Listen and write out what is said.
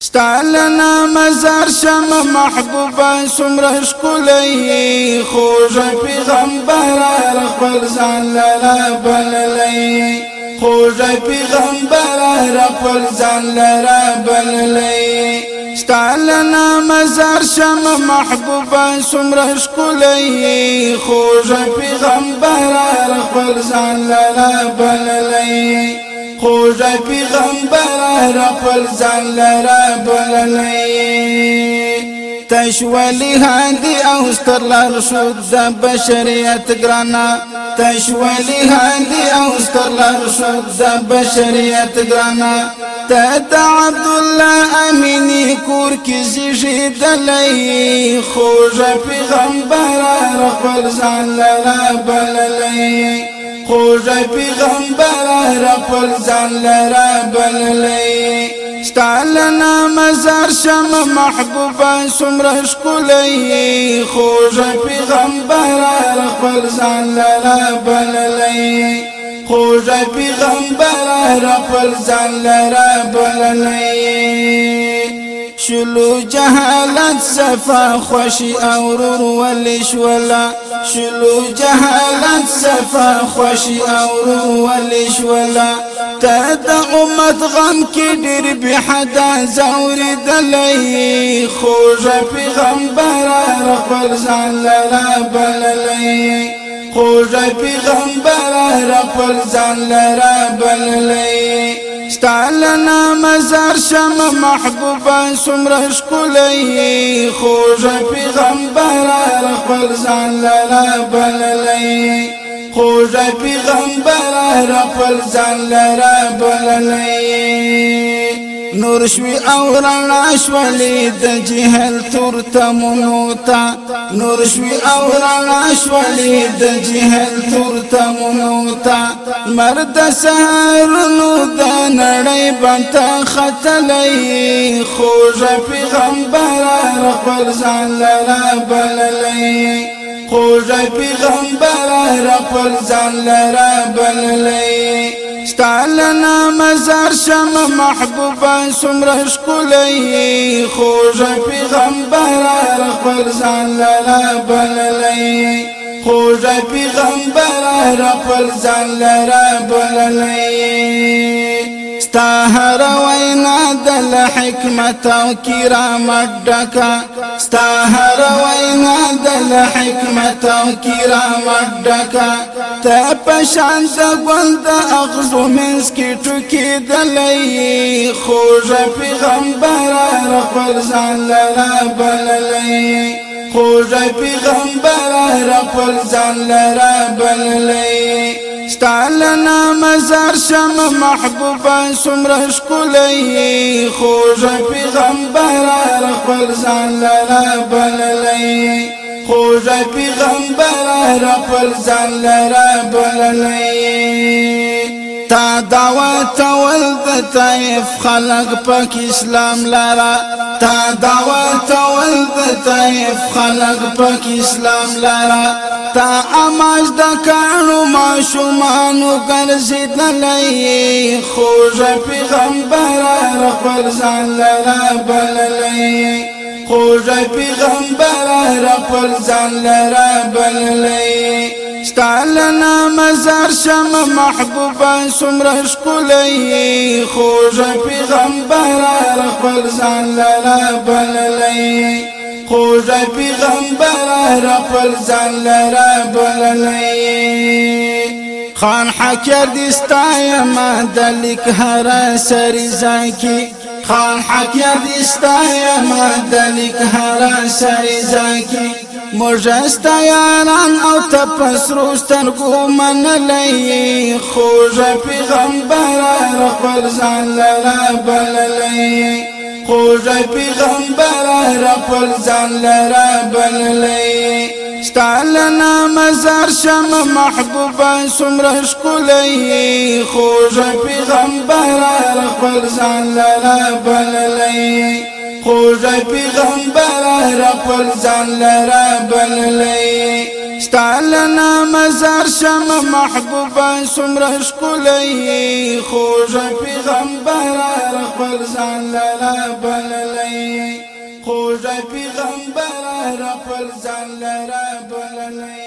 ستالنا مزار شم محبوبا سمره شکلی خوږ پیغمبر خپل ځان لرا بللی. خوږ پیغمبر خپل ځان لرا بللی. ستالنا مزار شم محبوبا سمره شکلی خوږ پیغمبر خپل ځان لرا بللی. خوږ پیغمبر خپل ځان لرا بللی تشولی هاندی أو ستر لار شود د بشریت ګرانا تشولی هاندی أو ستر لار شود د بشریت ګرانا ته عبد الله امینی کور کې زیږیدلې خوږ پیغمبر خپل ځان لرا خوږ پیغمبر خپل ځان لرا بللی. ستالنا مزار شم محبوبا سمره شکلی خوږ پیغمبر خپل ځان لرا بللی. خوږ پیغمبر خپل ځان لرا بللی. شلو جهالت صفا خوشي اورور ولش ولا. شلو جهالت صفا خوشي اورور ولش ولا. تد امت غم کې ډېر به حدا زوري دلې خوږ پیغمبر خپل ځان لرا بللې خوږ پیغمبر خپل ځان لرا بللې ستالنا مزار شم محبوبا سمره شکلی خوږ پیغمبر خپل ځان لرا بللی. خوږ پیغمبر خپل ځان لرا بللی. نور شوی او رڼا شولې د جهل تور تمونو تا نور شوی او رڼا شولې د جهل تور تمونو تا مرد سهار نو د نړۍ بنت ختلې خوږ پیغمبر خپل ځان لرا بللې خوږ پیغمبر خپل ځان لرا بللې ستالنا مزار شم محبوبا سمره شکلی خوږ پیغمبر خپل ځان لرا بللی. خوږ پیغمبر خپل ځان لرا بللی. ستا هر وینا حکمت او کرامت ډکا ستا هر وینا دل حکمت او کرامت ډکا ته پشان د ګل د اغزو منس کی ټکی دلې خوږ پیغمبر خپل ځان لرا بللې خوږ پیغمبر خپل ځان لرا بللې ستالنا مزار شم محبوبا سمره شکلی خوږ پیغمبر خپل ځان لرا بللی. خوږ پیغمبر خپل ځان لرا بللی. تا دعوت ول د طیف خلق پاک اسلام لرا. تا دعوت طیف خلق پاک اسلام لرا. تا آماج د کانو ما شومانو ګرځیدلې خوږ پیغمبر خپل ځان لرا بللې خوږ پیغمبر خپل ځان لرا بللې ستالنا مزار شم محبوبا سمره شکلی خوږ پیغمبر خپل ځان لرا بللی خوږ پیغمبر خپل ځان لرا بللی خان حکر دستا ما دلیک هر سری زاکی خان حکر دستا ما دلیک هر سری زاکی مجستا یاران او تپسرو سترګو منلې خوږ پیغمبر خپل ځان لرا بللې خوږ پیغمبر خپل ځان لرا بللې ستالنا مزار شم محبوبا سمره شکلی خوږ پیغمبر خپل ځان لرا بللې خوږ پیغمبر خپل ځان بللی. ستالنا مزار شم محبوبا سمرش کلی خوش پیغمبر خپل ځان لرا بللی. خوش پیغمبر خپل ځان لرا بللی.